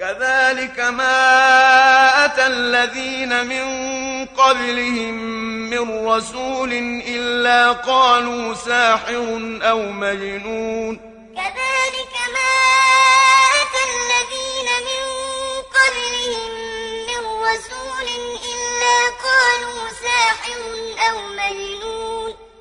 كذلك ما أتى الذين من قبلهم من رسول إلا قالوا ساحر أو مجنون. كذلك ما أتى الذين من قبلهم من رسول إلا